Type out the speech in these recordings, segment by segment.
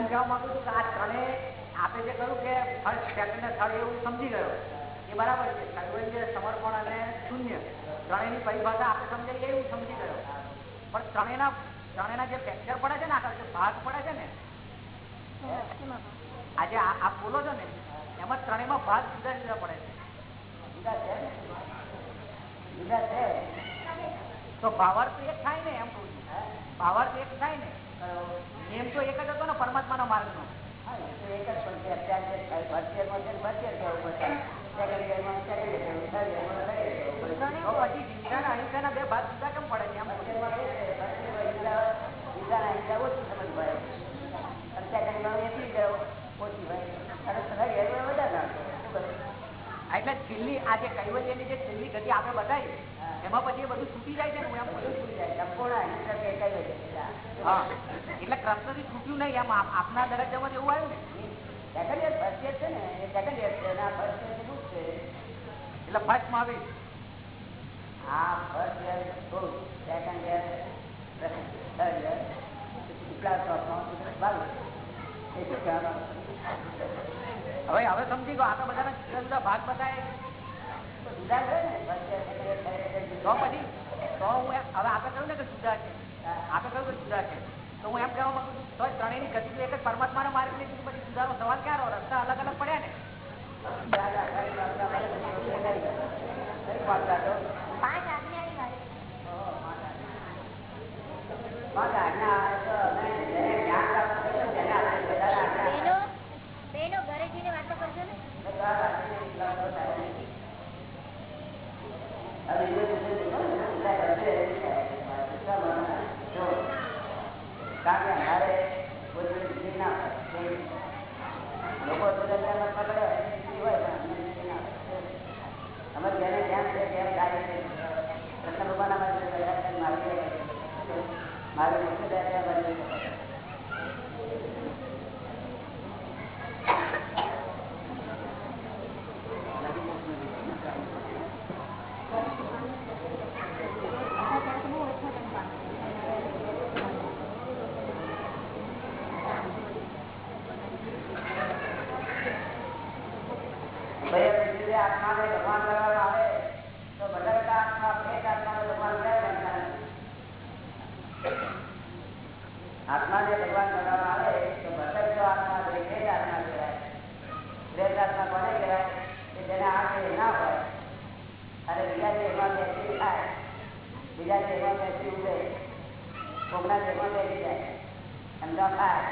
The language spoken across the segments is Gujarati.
એમ કહેવા માંગુ છું કે આ ત્રણે આપે જે કહ્યું કે ફર્સ્ટ સેકન્ડ ને થર્ડ એવું સમજી ગયો. એ બરાબર છે. કૈવલ્ય સમર્પણ અને શૂન્ય ત્રણેયની પરિભાષા આપણે સમજાય એવું સમજી ગયો. પણ ત્રણેયના ત્રણેયના જે ફ્રેક્ચર પડે છે ને આખા જે ભાગ પડે છે ને આજે આ બોલો છો ને, એમાં ત્રણેયમાં ભાગ જુદા જુદા પડે છે. જુદા છે? જુદા છે? તો ભાવાર્થ એક થાય ને એમ કહું છું. ભાવાર્થ એક થાય ને. એમ તો એક જ હતો ને પરમાત્માના માર્ગનો એક જ પણ છે અત્યારે છે પડશે. સેકન્ડ યરમાં સેકન્ડ યર કહેવું થર્ડ યરમાં થર્ડ યર કહેવું પછી હિંસા અને અહિંસાના બે ભાગ જુદા કેમ પડે છે? છે હિંસા અહિંસા ઓછી સમજ પડે અને સેકન્ડમાં એટલી જ ઓછી ભાઈ અને થર્ડ વધારે નાખો એટલે છેલ્લી આ જે કૈવલ્યની જે છેલ્લી ગતિ આપણે બતાવી એમાં પછી એ બધું છૂટી જાય છે ને એમ બધું છૂટી જાય સંપૂર્ણ અહિંસા કે કૈવલ્ય હા એટલે કૃષ્ણથી છૂટ્યું નહીં. એમ આપના દરજ્જામાં એવું આવ્યું ને. છે ને આ એટલે ફર્સ્ટ હા ફર્સ્ટ યર હવે હવે સમજી ગયો આપણે બધાના જુદા જુદા ભાગ બતાવે તો જુદા છે ને તો પછી, તો હું હવે આપણે કહ્યું ને કે જુદા છે. આપણે તો કે જુદા છે. તો હું એમ કહેવા માંગુ છું તો ત્રણેયની ગતિ એક જ પરમાત્માના માર્ગની પછી જુદાનો સવાલ ક્યારે રસ્તા અલગ અલગ પડ્યા ને. પાંચ આજ્ઞાની વાત પાંચ આજ્ઞા આવે તો અમે જેને જ્ઞાન પ્રાપ્ત થયું તેને આપણે વધારે આજ્ઞા બેનો બેનો ઘરે જઈને વાતો કરજો ને મારે મુખ્ય દરજ્જા આત્માને ભગવાન કરવામાં આવે તો ભટકતા આત્મા ભેદ આત્માને ભગવાન ક્યારે બનતા નથી? આત્માને ભગવાન કરવામાં આવે તો ભટકતો આત્મા ભેદ આત્મા કહેવાય ભેદ આત્મા કોને કહેવાય કે જેને આ દેહ ના હોય અને બીજા દેહમાં બેસી થાય બીજા દેહમાં બેસી ઉડે કોકના દેહમાં બેસી જાય અને ન ખાય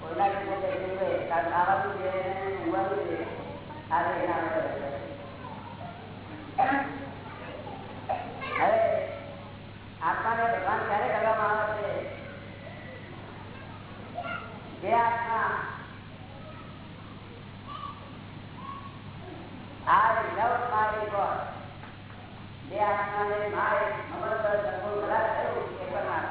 કોઈના દેહમાં બેસી ઉડે કારણ ખાવાનું છે ઊંઘવાનું છે આ દેહ ના હોય. હવે આત્માને ભગવાન ક્યારે કરવામાં આવે જે આત્મા એ પરમાત્મા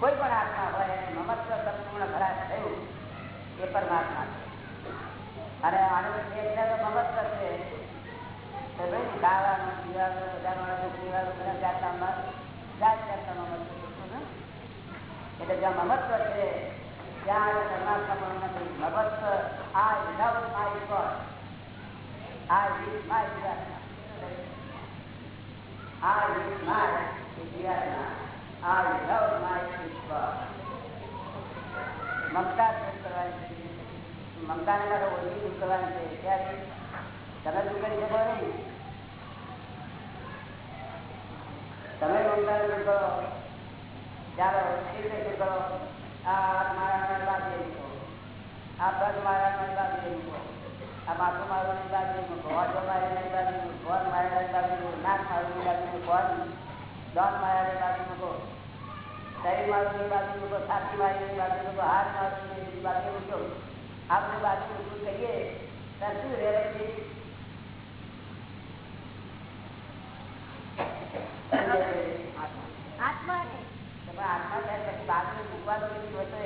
કોઈ પણ આત્મા હોય એને મમત્વ સંપૂર્ણ ખરાશ થયું એ પરમાત્મા છે અને આનું મમત્વ છે તો ભાઈ ખાવાનું પીવાનું બધા માણસો પીવાનું બધા જાતના જાત જાતના મમત્વ? એટલે જ્યાં મમત્વ છે ત્યાં પરમાત્મા નથી. મમત્વ આ વિધાઉટ માય ગોડ આ વિથ માય આ વિથ માય આ વિધાઉટ માય મમતા દૂર કરવાની છે. મમતાને મારે ઓછી દૂર કરવાની છે. ત્યારે તમે દૂર કરી શકો નહીં તમે મમતા દૂર કરો. રીતે દૂર કરો આ મારા બાજુ મૂકો આ પગ મારા બાજુ મૂકો આ માથું હોઠ મારવાની બાજુ મૂકો હોઠ મારવાની બાજુ મૂકો નાક મારવાની બાજુ મૂકો મારા મારવાની બાજુ મૂકો શરીર મારવાની બાજુ મૂકો છાતી મારવાની બાજુ મૂકો હાથ મારવાની બાજુ મૂકો આપણે બાજુ કહીએ ત્યારે શું રહે છે આત્મા છે આત્મા થાય પછી બાજુ મૂકવાનું કેટલી વસ્તુ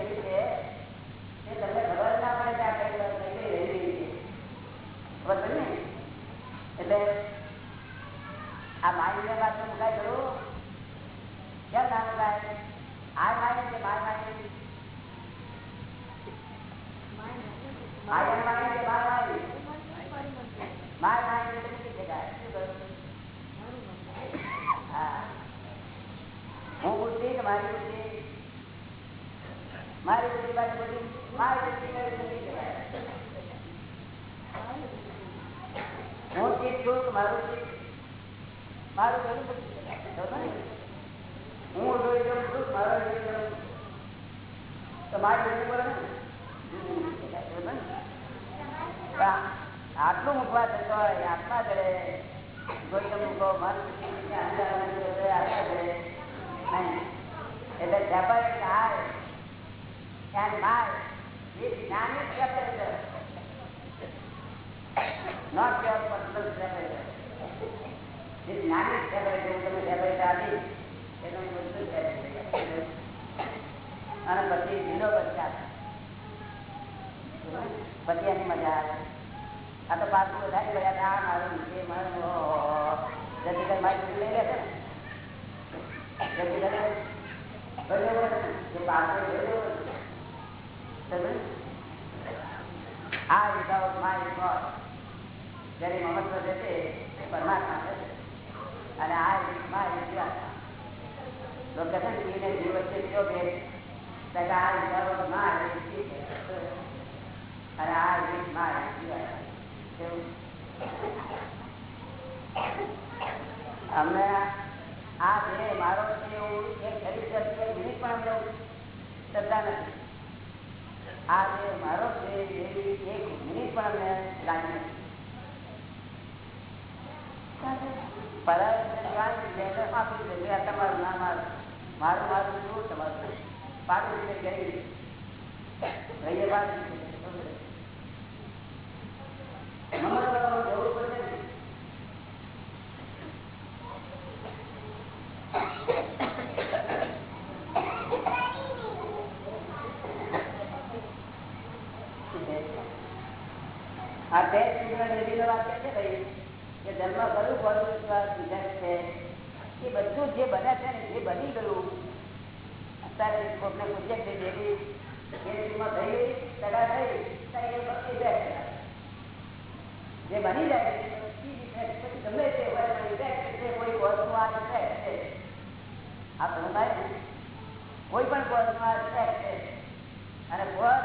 મારું હું રસોઈ કરું છું, મારા રસોઈ કરું આટલું મૂકવા થતો હોય આત્મા કરે કોઈ મૂકો મારું આત્મા કરે એટલે જબર થાય ત્યાં માર એ જ્ઞાની શબ્દ not your personal separation. This knowledge separation, તમે separate આવી એનું બધું separate અને પછી ઝીરો બચ્ચા પછી એની મજા આવે આ તો પાછું બધા બધા આ મારું છે મારું જતીકર મારી લઈ લેશે ને જતીકર I without my God. જેની મમત્વ છે તે પરમાત્મા છે. અને આ રીતમાં જીવ વચ્ચે કયો ભેદ? આ વિચારો બે મારો એવું એક શરીર પણ અમને શ્રદ્ધા નથી. આ જે મારો છે એવી એક મિનિટ પણ અમને લાગી નથી. તમારું નામ મારું મારું તમારું? પાડું રીતે ગઈ રહીએ પાડું આ બે વાત છે ભાઈ? જન્મ કયું કોનું વિધાન છે? એ બધું જે બન્યા છે ને જે બની ગયું. અત્યારે કોઈને પૂછે છે જેવી ગેરરીમાં થઈ સગા થઈ જે બની જાય ગમે તે કોઈ કોર્સનું આ ઇફેક્ટ છે. આ સમજાય કોઈ પણ કોર્સનું આ ઇફેક્ટ છે. અને કોર્સ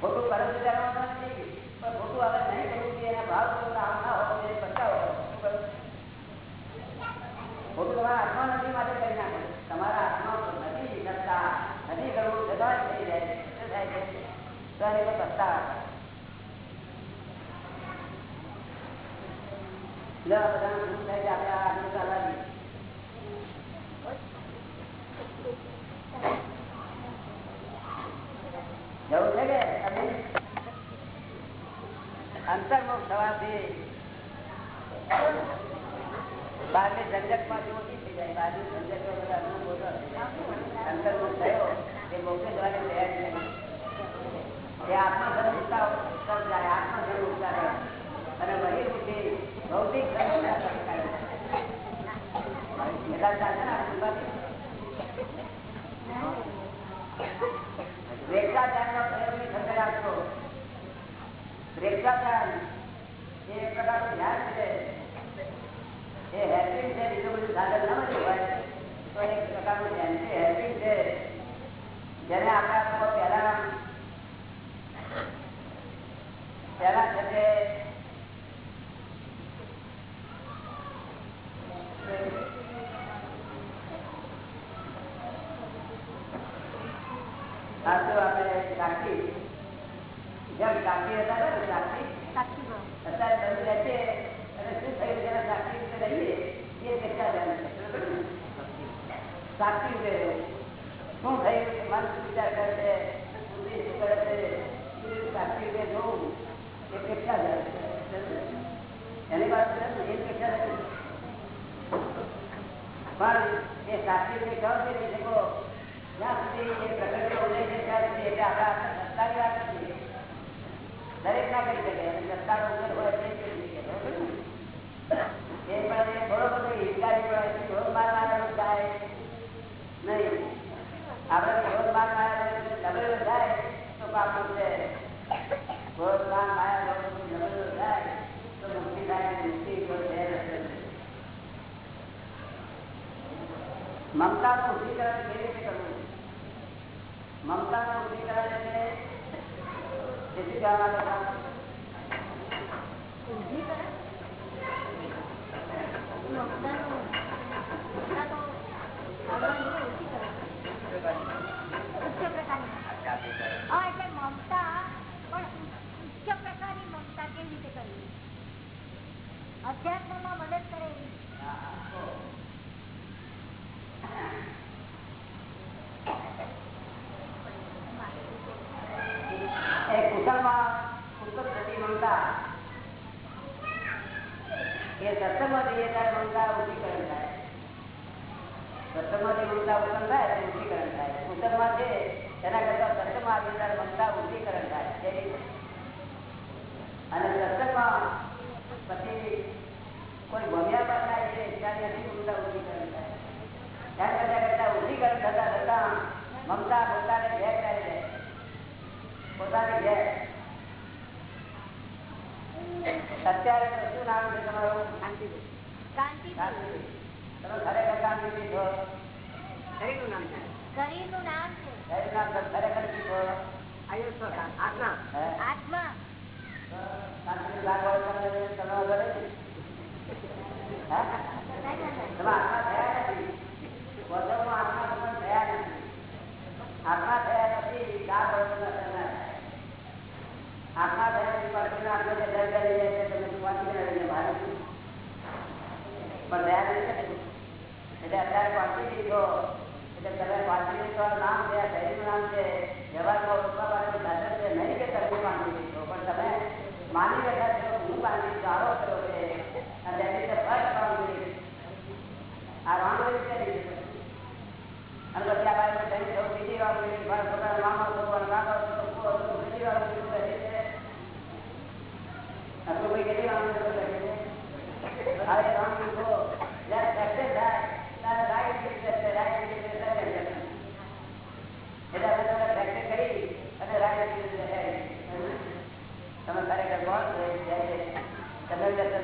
ખોટું કરવું એના ભાવ આમ ના હોવું માટે કરી તમારા હાથમાં નથી કરતા નથી કરવું. છતાં થઈ જાય છે. તો અંતર્મુખ થવાથી ઓછી થઈ જાય. બહારની ઝંઝટો અંતર્મુખ થયો, તે મોક્ષે જવાની તૈયારી નથી એ આત્મા ઉઠતા ઉત્તર જાય અને પ્રકારનું ધ્યાન છે એ હેલ્પિંગ છે બીજું બધું સાધન ન હોય તો એક પ્રકારનું ધ્યાન છે હેલ્પિંગ છે જેને આપણા લોકો અધ્યાત્મમાં મદદ કરે. એ સત્સંગમાં જઈએ ત્યારે મમતા ઉચ્ચીકરણ થાય. સત્સંગમાંથી મમતા ઉત્પન્ન થાય તે ઉચ્ચીકરણ થાય. કુશળમાં છે, તેના કરતા સત્સંગમાં આવીએ ત્યારે મમતા ઉચ્ચીકરણ થાય એ રીતે. અને સત્સંગમાં પછી કોઈ ભમ્યા પણ થાય નથી મમતા ઉચ્ચીકરણ થાય ત્યાર કરતા કરતા ઉચ્ચીકરણ થતા થતા મમતા પોતાને ભેગ કરી દે. પોતાની ઘેર. અત્યારે તો શું નામ છે તમારું? કાંતિ શાંતિભાઈ. તમે ખરેખર શાંતિભાઈ છો શરીરનું નામ છે. શરીરનું નામ છે. શરીર નામ ખરેખર છો આયુષ આત્મા. આત્મા. તમે? હે? રહ્યા છો, હું કર્યો નથી ચાર વર્ષના થનાર. આત્મા થયા પછી પાછળના આત્મા જે ડર કરી જાય છે તમે દીધો એટલે તમે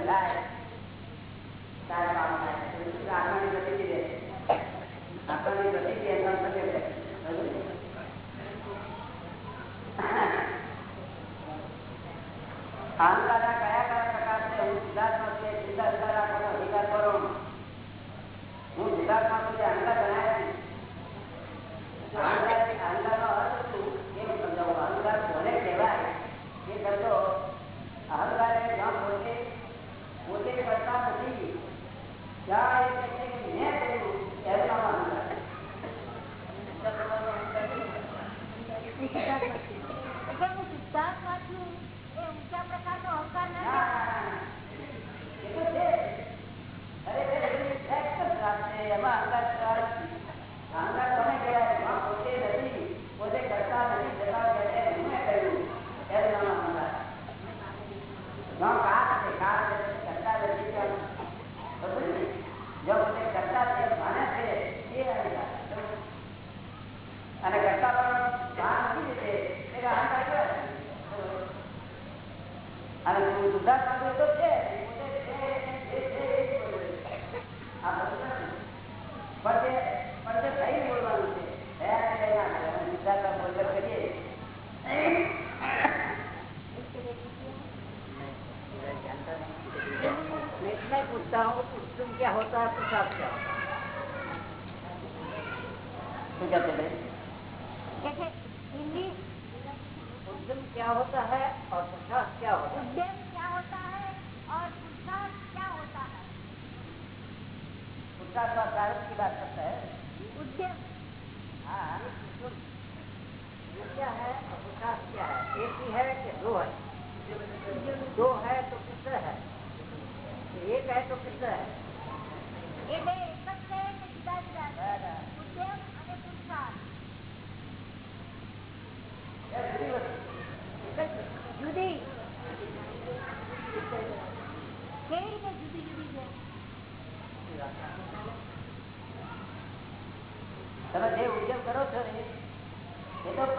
વાંચી દીધો અહંકારના કયા કયા પ્રકાર છે? હું સિદ્ધાર્થમાં છે સિદ્ધાર્થકાર આપણો અધિકાર કરો હું સિદ્ધાર્થમાં છું. અહંકાર ગણાય અહંકારનો અર્થ શું? પોતે કરતા નથી. Thank you. તમે જે ઉદ્યોગ કરો છો ને, એ તો પણ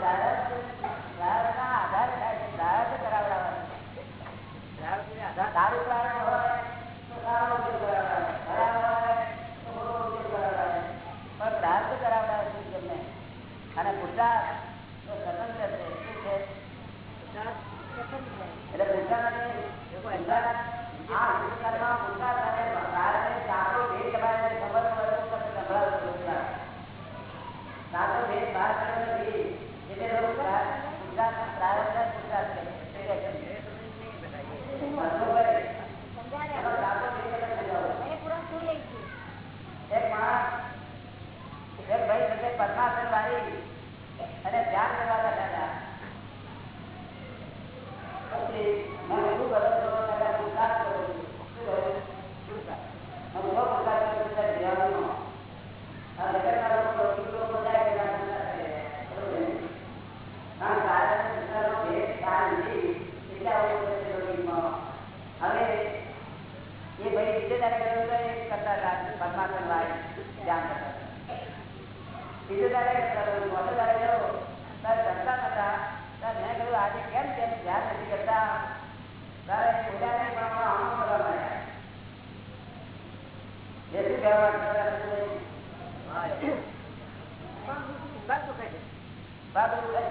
પ્રારંભ કરાવડાવે છે તમને. અને ગુજરાત તો સ્વતંત્ર છે. શું છે? એટલે ગુજરાત આવેલી અને ધ્યાન કરવા બાબુ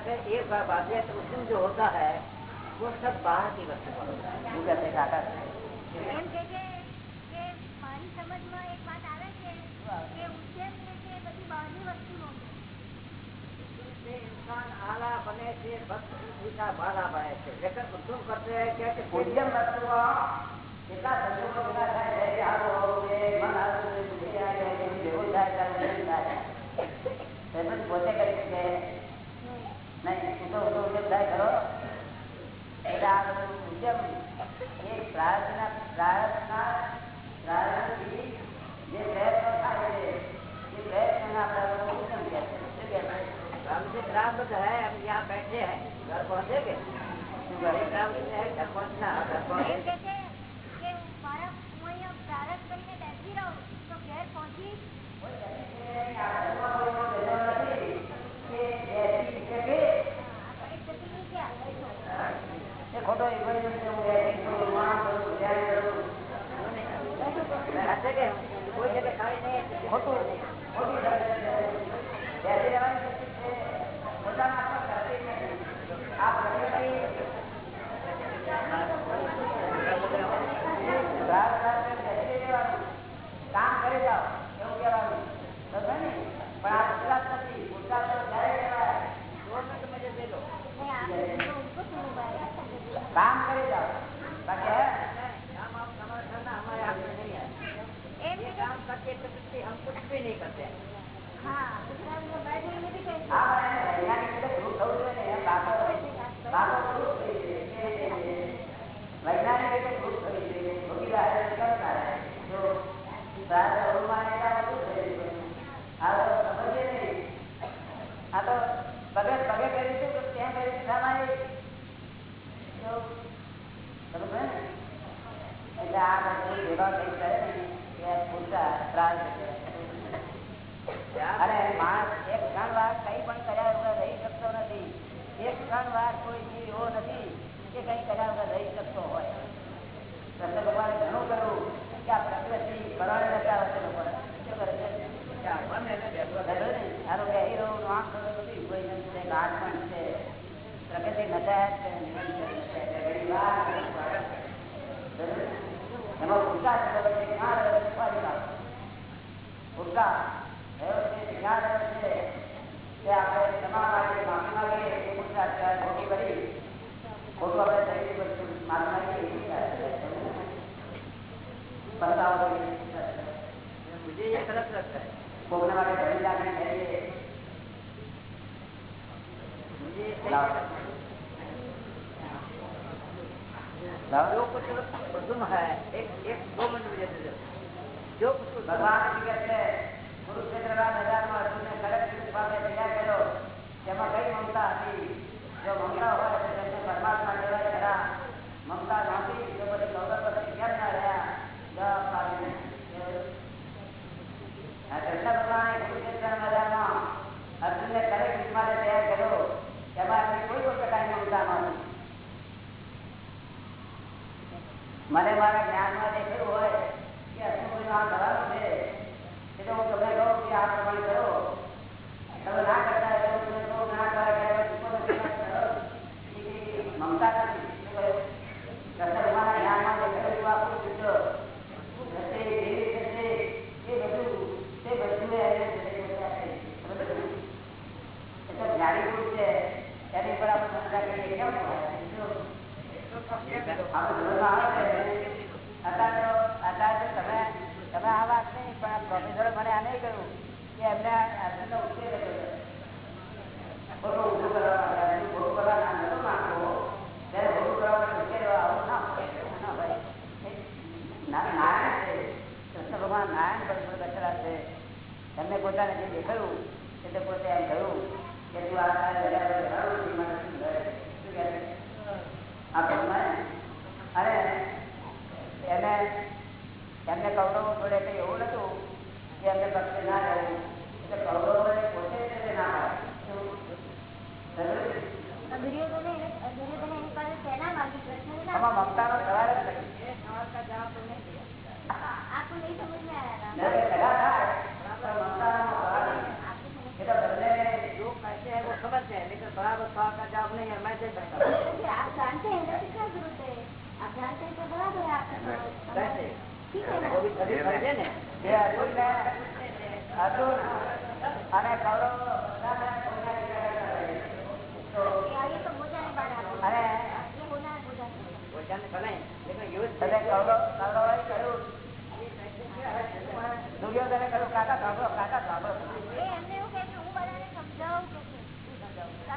कहते हैं एक बार बाबिया मुस्लिम तो जो होता है वो सब बाहर की वस्तु होता है। पूजा से इंसान आला बने से भक्त का बाला बने से। लेकिन उद्योग करते हैं क्या कि पुण्यम रखवा કેટલા સંજોગો બધા થાય છે આવો આવું એ મારા જેવું થાય ત્યારે પોતે કરી શકે નહીં ઊંધો ઊંધો ઉદ્યમ થાય ખરો એટલે આ બધું ઉદ્યમ એ પ્રાર્થના પ્રાર્થના પ્રાર્થનાથી જે પ્રયત્નો થાય છે એ પ્રયત્નોને આપણે લોકો ઉદ્યમ કહે છે શું કહે છે हमसे प्राप्त है हम यहाँ बैठे हैं घर पहुँचेंगे घरे प्राप्त है घर पहुँचना घर એમ पहुँचे કે છે કે મારા હું અહીંયા પ્રારંભ કરીને બેસી રહું તો ઘેર પહોંચી Quanto é? मुझे ये गलत लगता है કોકના માટે ભરી લાગણી કરીએ मुझे ये सही लाओ। नहीं लगता। લાવો. जो कुछ उद्यम है एक एक दो मिनट मुझे दे दो जो कुछ उद्यम ભગવાન હકીકત છે કુરુક્ષેત્રના મેદાનમાં અર્જુનને કડક યુદ્ધ પાસે તૈયાર કર્યો તેમાં કઈ મમતા હતી જો મમતા હોય તો તેમને પરમાત્મા કહેવાય ખરા મમતા નહોતી મને મારા જ્ઞાનમાં દેખેલું હોય કે અસુરનું આ કરવાનું છે એટલે હું તમને કહું કે આ પ્રમાણે કરો તમે ના કરતા હોય તો તમે કહો ના કરે કે હવે ચૂકો નથી, ના કરો. એ મમતા કહ્યું? જ્ઞાનમાં એ બધું તે બધું છે એની પર આપણે ચર્ચા કરીએ કેમ હોય. ના હોય. એ ના- નારાયણ છે. કૃષ્ણ ભગવાન નારાયણ પરસ્પર દશરથ છે. એમને પોતાને જે દેખાયું એટલે પોતે એમ કહ્યું કે તું આ આ ભગવાન અને એને એમને કૌરવો જોડે કઈ એવું નતું કે એમને પક્ષે ના રહેવું એટલે કૌરવોને પોતે જ એને ના માંગી કૃષ્ણને ના સવાલ જ નથી. बड़ा बदलाव का जॉब नहीं है मैं दे सकता हूँ आप जानते हैं ना कितना जरूरत है आप जानते हैं तो बराबर है आपका ठीक है ना वो भी सभी समझे ना ये अर्जुन ने अर्जुन अरे कौरव કાકા સાંભળો કાકા સાંભળો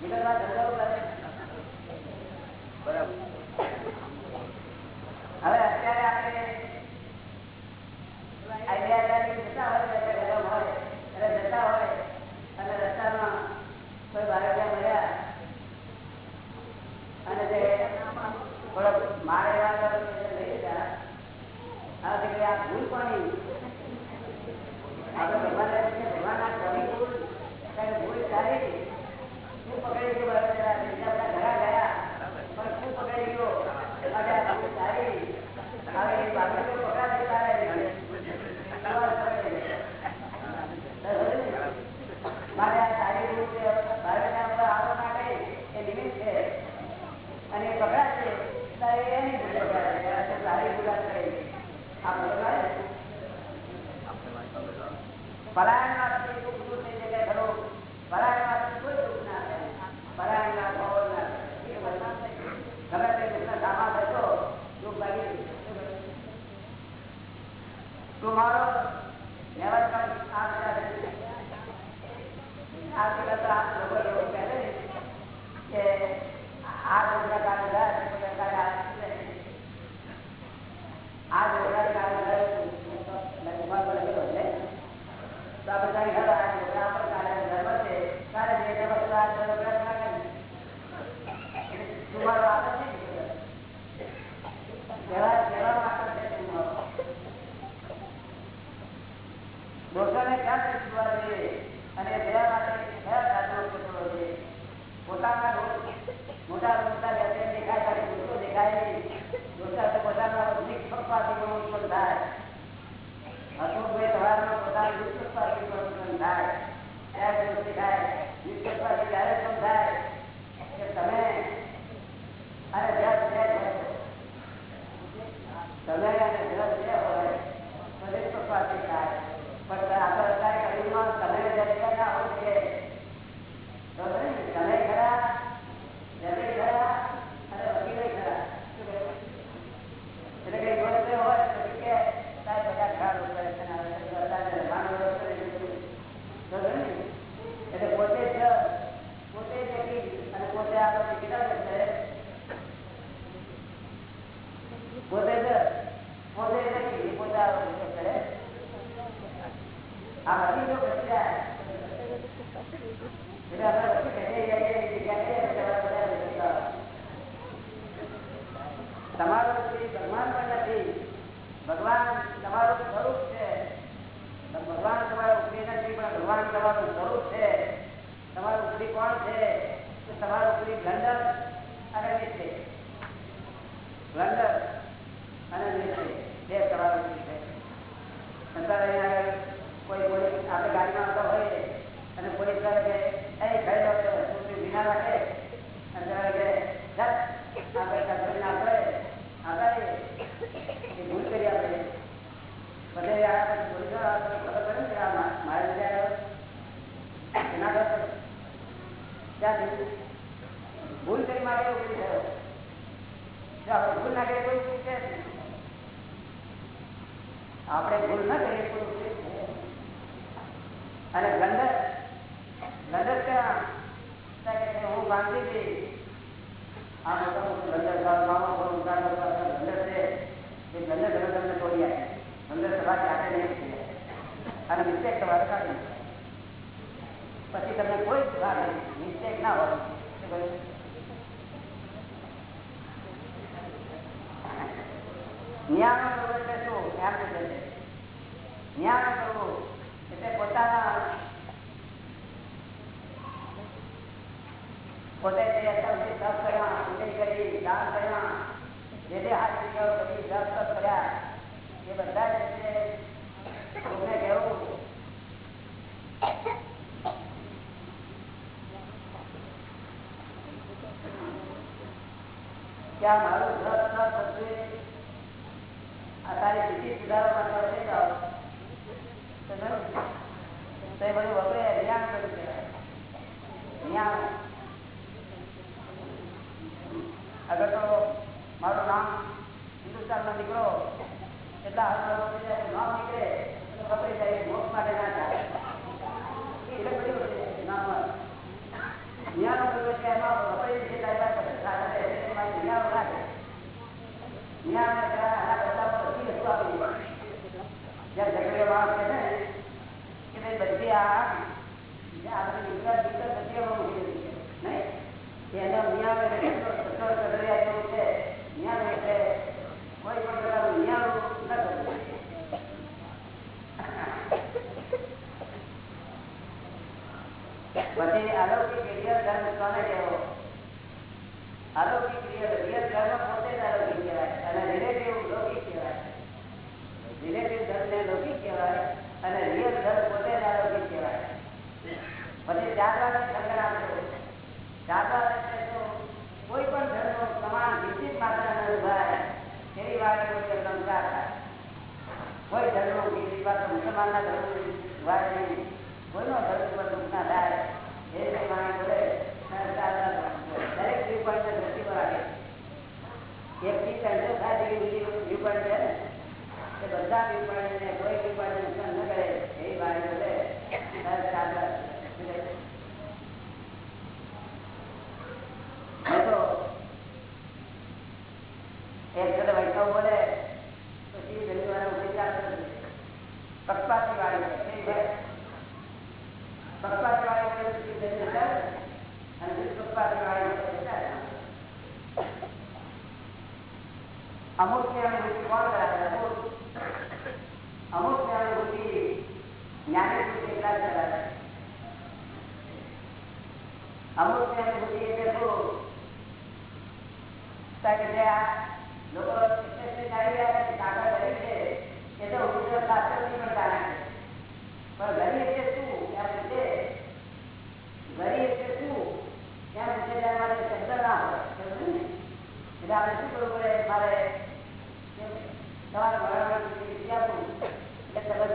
વિગતવાર ધંધો કરે para અને ગંડક ગંડક ક્યાં નહીં પછી તમને કોઈ જ વાર મિસ્ટેક ના હોય શું કહ્યું? નિયામો કરવો એટલે શું એમ છે એટલે પોતાના પોતે કરી દાન કર્યા જે જે હાથ મારું જપ તપ બધું આ તારી સ્થિતિ સુધારવા માટે જાઓ તો બધું વપરે જ્ઞાન બધું કહેવાય જ્ઞાન અગર તો મારું નામ હિન્દુસ્તાનનો દીકરો એટલા હાથ નામ નીકળે વપરી જાય મોક્ષ માટે ના થાય એટલે બધી નામ જ્ઞાન બધું છે એમાં વપરી છે તારી પાસે સાથે એટલે રાખે દે જ્યાં ઝઘડીઓ માણસ છે કે બધી આ આપણે ગુજરાત ભીતર મૂકી દીધી છે એનો નિયમ એટલે છે નિયમ એટલે કોઈ પણ પ્રકારનું નિયમ ન કરવું રિયલ ધર્મ પોતે જ અલૌકિક અને પછી ત્યારબાદ? કોઈ પણ ધર્મનો સમાન નિશ્ચિત માત્રામાં ઉભાય વાત કોઈ સંસ્કાર થાય. કોઈ ધર્મ બીજી વાત મુસલમાનના ધર્મ ઉભાય નહીં. કોઈનો ધર્મ પર દુઃખ ના થાય, એ પ્રમાણે બોલે દરેક વ્યૂ પોઈન્ટ દ્રષ્ટિ પર આવે એક થી ત્રણસો સાત એવી બીજી વ્યૂ છે ને. બધા વ્યૂ ને કોઈ વ્યૂ પોઈન્ટ નુકસાન ન કરે, એવી વાત બોલે અમુકની કોણ કરાવે અમુક અમુકની અનુભૂતિ જ્ઞાની પુરુષ જ કરાવે અમુક ત્યારે મારે? મારે તમારે ભણવાનું. એટલે તમે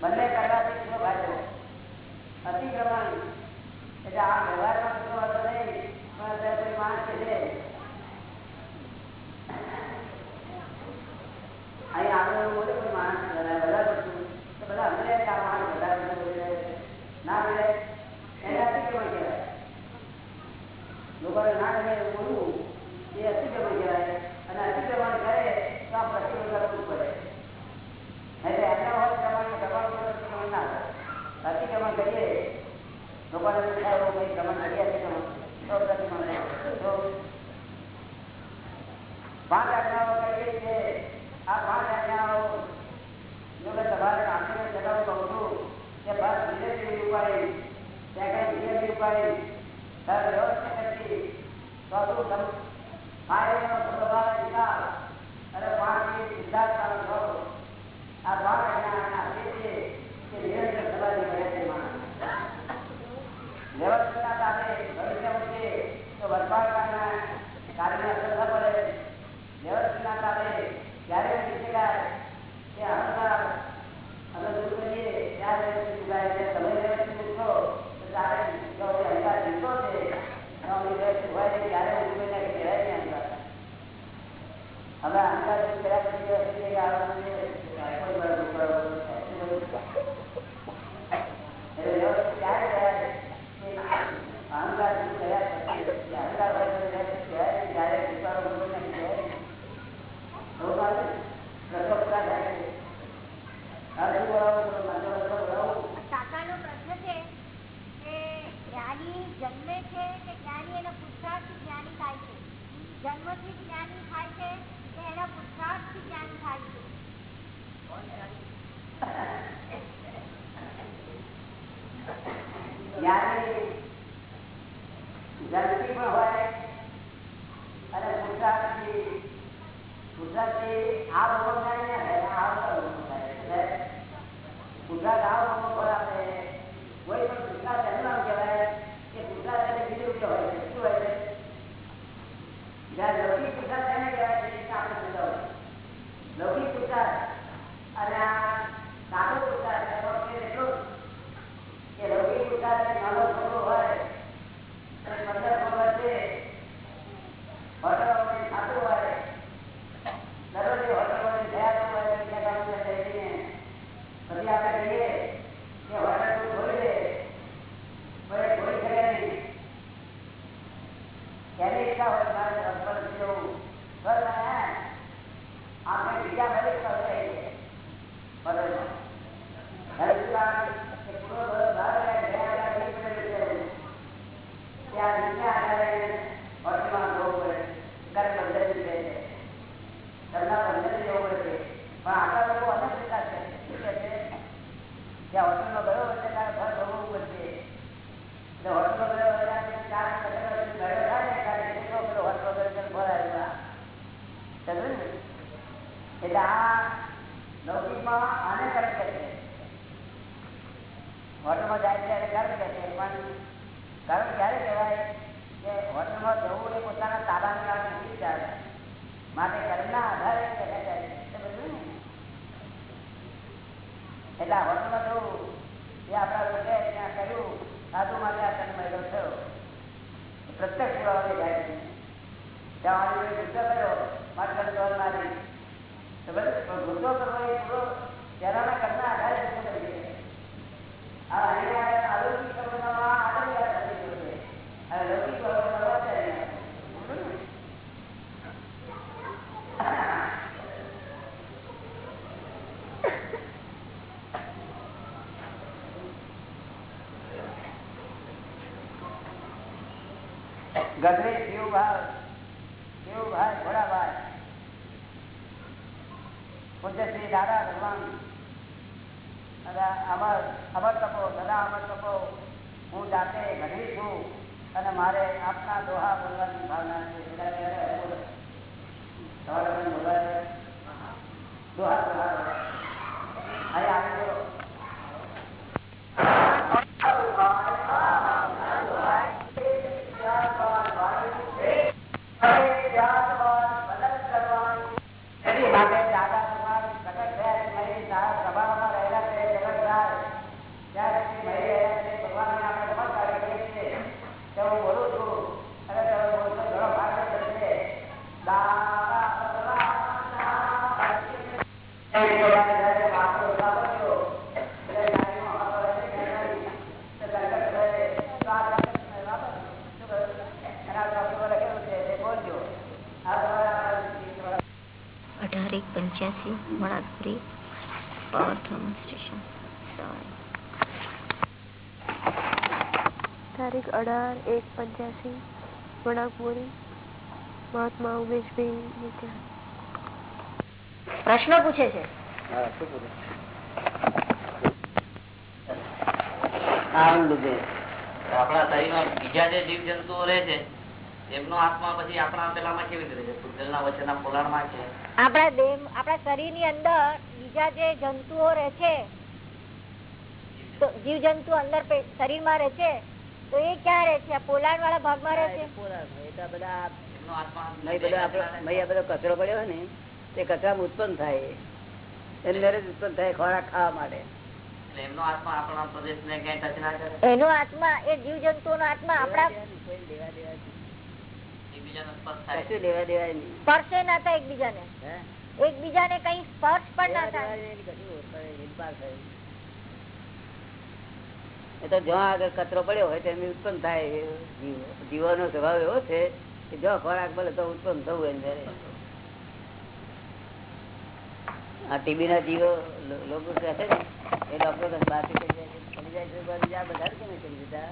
બંને કરવાથી શું ફાયદો અતિક્રમણ એટલે આ વ્યવહારમાં શું વાંધો નહીં પણ કોઈ માણસ અહીં આપણે બોલે કોઈ માણસ બધા બધા આ માણસ. ના એને અતિક્રમણ કહેવાય ગમે એવું બોલવું, એ અતિક્રમણ કહેવાય અને અતિક્રમણ કરે તો આ પ્રતિક્રમણ કરવું પડે એટલે એમના હોય પ્રમાણે દબાણ ના થાય અતિક્રમણ કરીએ લોકોને એવું કંઈ ક્રમણ કરીએ અતિક્રમણ તો પ્રતિક્રમણ થાય. તો પાંચ આજ્ઞાઓ કરીએ છીએ આ પાંચ આજ્ઞાઓ કર્યા પછી હશે એ આવવાનું છે. કોઈ વાર દુખાવો થાય. એટલે વ્યવસ્થિત ત્યારે રહ્યા છે કે અહંકાર દૂર કર્યા પછી જે અહંકાર હોય તો રહે છે, કહેવાય છે, જ્યારે દુખાવો બોલો ને કહેવાય છે. બહુ સારું. રસોપકાર થાય છે. આ શું બોલાવો છો? મંત્ર મંત્ર બોલાવો. કાકાનો પ્રશ્ન છે કે જ્ઞાની જન્મે છે કે જ્ઞાની એના પુરુષાર્થથી જ્ઞાની થાય છે જન્મથી જ જ્ઞાની થાય છે કે એના પુરુષાર્થથી જ્ઞાની થાય છે જ્ઞાની જલ્દી પણ હોય અને પુરુષાર્થથી પુરુષાર્થથી આ લોકો થાય ને આ લોકો થાય એટલે પુરુષાર્થ આ લોકો ફળ આપે કોઈ પણ પુરુષાર્થ એનું નામ કહેવાય કે પુરુષાર્થ એટલે બીજું કે હોય છે શું હોય છે જ્યાં લૌકિક પુરુષાર્થ એને કહેવાય છે કે આપણે સમજાવું લૌકિક પુરુષાર્થ અને આ સાદો પુરુષાર્થ એનો ફેર એટલો જ કે લૌકિક પુરુષાર્થ એ નાનો છોકરો હોય અને પંદર વર્ષે હોટલમાં ખાતું હોય દરરોજ એ હોટલમાં થયા હોય બીજા ગામમાં જઈને પછી આપણે કહીએ કે હોટલ તું ખોલી દે પણ એ ખોલી શકે નહીં એની ઈચ્છા હોય મારે હોસ્પિટલ જવું બસ આપણે બીજા દરેક પર કહીએ હોટલમાં હરિદ્વાર કે પૂરો વર્ષ બહાર ગયા ગયા નહીં પડે છે ત્યાં નીચે આધારે હોટલમાં જવું પડે ઘર પંદર રહે છે ઘરના પંદર જવું પડે છે પણ આપણા લોકો અનેક વિકાસ કરે છે શું કહે છે કે હોટલમાં ગયો એટલે તારે ઘર ભરવું પડશે એટલે હોટલમાં ગયો એટલે આપણે ચાર પંદર વર્ષ ગયો થાય ને ત્યારે કેટલો પેલો હોટલ વગર ઘર આવ્યા સમજ્યું ને એટલે આ લૌકિકમાં આને કર્મ કહે છે હોટલમાં જાય ત્યારે ક્યારે કહે છે? પણ કર્મ ક્યારે કહેવાય કે હોટલમાં જવું એ પોતાના તાબાની વાત નથી ચાલે માટે કર્મના આધારે કર્યા જાય છે. એટલે હોટલમાં જવું એ આપણા લોકોએ ત્યાં કર્યું. સાધુ માટે આ મળ્યો થયો. પ્રત્યક્ષ પુરાવા જાય છે. ત્યાં આવી ગુસ્સો કર્યો. માત્ર તો બસ, પણ ગુસ્સો કરવો એ પૂરો તેના કર્મના આધારે ગુસ્સો કરી છે. ગઢવી શિવભાઈ શિવભાઈ ઘોડાભાઈ પૂજ્ય શ્રી દાદા ભગવાન અને અમર અમર તપો સદા અમર તપો હું જાતે ગઢવી છું અને મારે આપના દોહા બોલવાની ભાવના છે? દોહા દોહા 3 power demonstration તારીખ અઢાર એક પંચ્યાસી વણાકપુરી મહાત્મા ઉમેશભાઈ પ્રશ્ન પૂછે છે? આપણા શરીરમાં બીજા જે જીવ જંતુઓ રહે છે એમનો આત્મા પછી આપણા પેલામાં કેવી રીતે છે? ભૂતલ ના વચ્ચેના પોલાણમાં છે? આપણા દેહ આપણા શરીરની અંદર બીજા જે જંતુઓ રહે છે તો જીવ જંતુ અંદર શરીરમાં રહે છે તો એ ક્યાં રહે છે? પોલાણ વાળા ભાગમાં રહે છે કચરો પડ્યો હોય ને તે કચરા ઉત્પન્ન થાય. અંદર જ ઉત્પન્ન થાય ખોરાક ખાવા માટે. એટલે આત્મા આપણા પ્રદેશને ક્યાંય ટચ ના કરે? એનો આત્મા એ જીવ જંતુ નો આત્મા આપણા સ્પર્શ ના થાય એકબીજાને. હે? એકબીજાને કઈ સ્પર્શ પણ ના થાય. એ તો જ્યાં આગળ કચરો પડ્યો હોય તેની ઉત્પન્ન થાય જીવો નો સ્વભાવ એવો છે કે જો ખોરાક મળે તો ઉત્પન્ન થવું એમ. આ ટીબી ના જીવો લોકો કહે છે ને એ ડોક્ટર બાકી કરી જાય છે કરી જાય છે બાકી આ બધા કેમ દીધા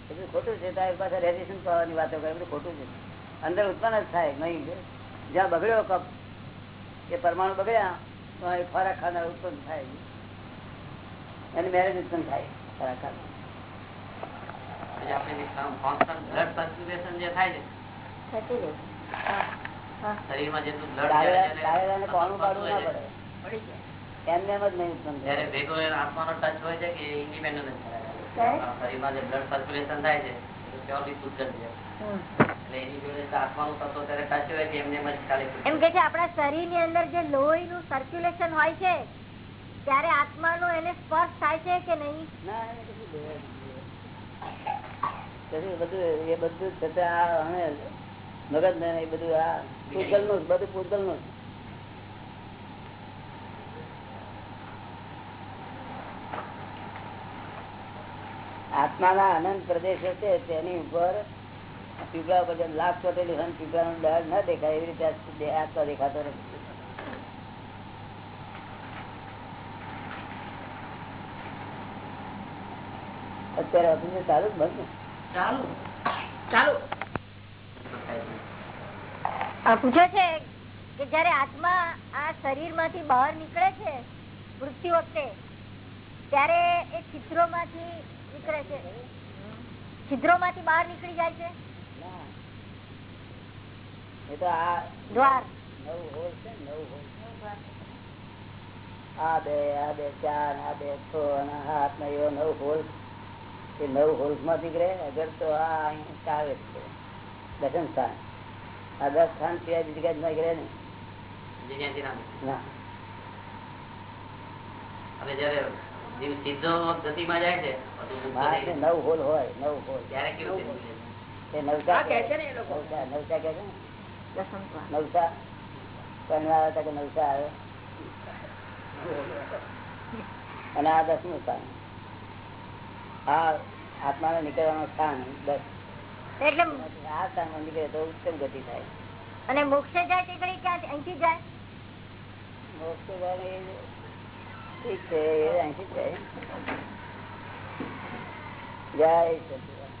એ બધું ખોટું છે તારી પાસે રેડિયેશન પાવાની વાતો કરે બધું ખોટું છે અંદર ઉત્પન્ન જ થાય નહીં જ્યાં બગડ્યો કપ એ પરમાણુ બગડ્યા તો એ ખોરાક ખાનાર ઉત્પન્ન થાય. અને મેરેજ ઉત્પન્ન થાય ખોરાક ખાનાર. શરીરમાં જે બ્લડ સર્ક્યુલેશન થાય. છે એમ કે છે આપણા શરીરની અંદર જે લોહી નું સર્ક્યુલેશન હોય છે ત્યારે આત્માનો એને સ્પર્શ થાય છે કે નહીં? ના એને કશું લેવા જ નથી. કશું બધું એ બધું છતાં મગજ ને એ બધું આ પૂતગલનું બધું પૂતગલનું આત્માના અનંત પ્રદેશો છે તેની ઉપર પીપળા ઉપર લાખ ચોટેલી હોય પીપળા નો ડાળ ના દેખાય એવી રીતે આત્મા દેખાતો નથી અત્યારે ઓફિસે ચાલુ જ બંધ ને? ચાલુ ચાલુ પૂછે છે કે જયારે આત્મા આ શરીરમાંથી બહાર નીકળે છે મૃત્યુ વખતે ત્યારે એ છિદ્રો માંથી નીકળે છે છિદ્રો માંથી બહાર નીકળી જાય છે. એ તો આ દ્વાર નવ હોલ છે ને, નવ હોલ આ બે આ બે ચાર આ બે છ અને આ હાથ ને એવો નવ હોલ એ નવ હોલ્સમાં નીકળે અગર તો આ અહીં ચાવે છે દર્શન સ્થાન આ દસ સ્થાન સિવાય બીજી કઈ નીકળે નહીં જ્યાંથી ના નીકળે. ના હવે જયારે જીવ સીધો ગતિમાં જાય છે બધું મુક્ત આ થઈ છે જાય. નવ હોલ હોય નવ હોલ ત્યારે કેવું circulation? એ નવસા હા, કહે છે ને એ લોકો. નવસા? હતા કે નવસા અને આ દસમું સ્થાન આ આત્માને નીકળવાનું સ્થાન દસ. એટલે આ સ્થાનમાં નીકળે તો ઉત્તમ ગતિ થાય. અને મોક્ષ જાય તે ઘડી ક્યાં અહીંથી જાય? મોક્ષ ઠીક છે એ અહીંથી જાય. જય સચિદાનંદ.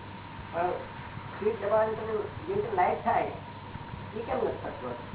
સ્વીટ દબાવવાની પેલું જે રીતે થાય એ કેમ નથી થતું?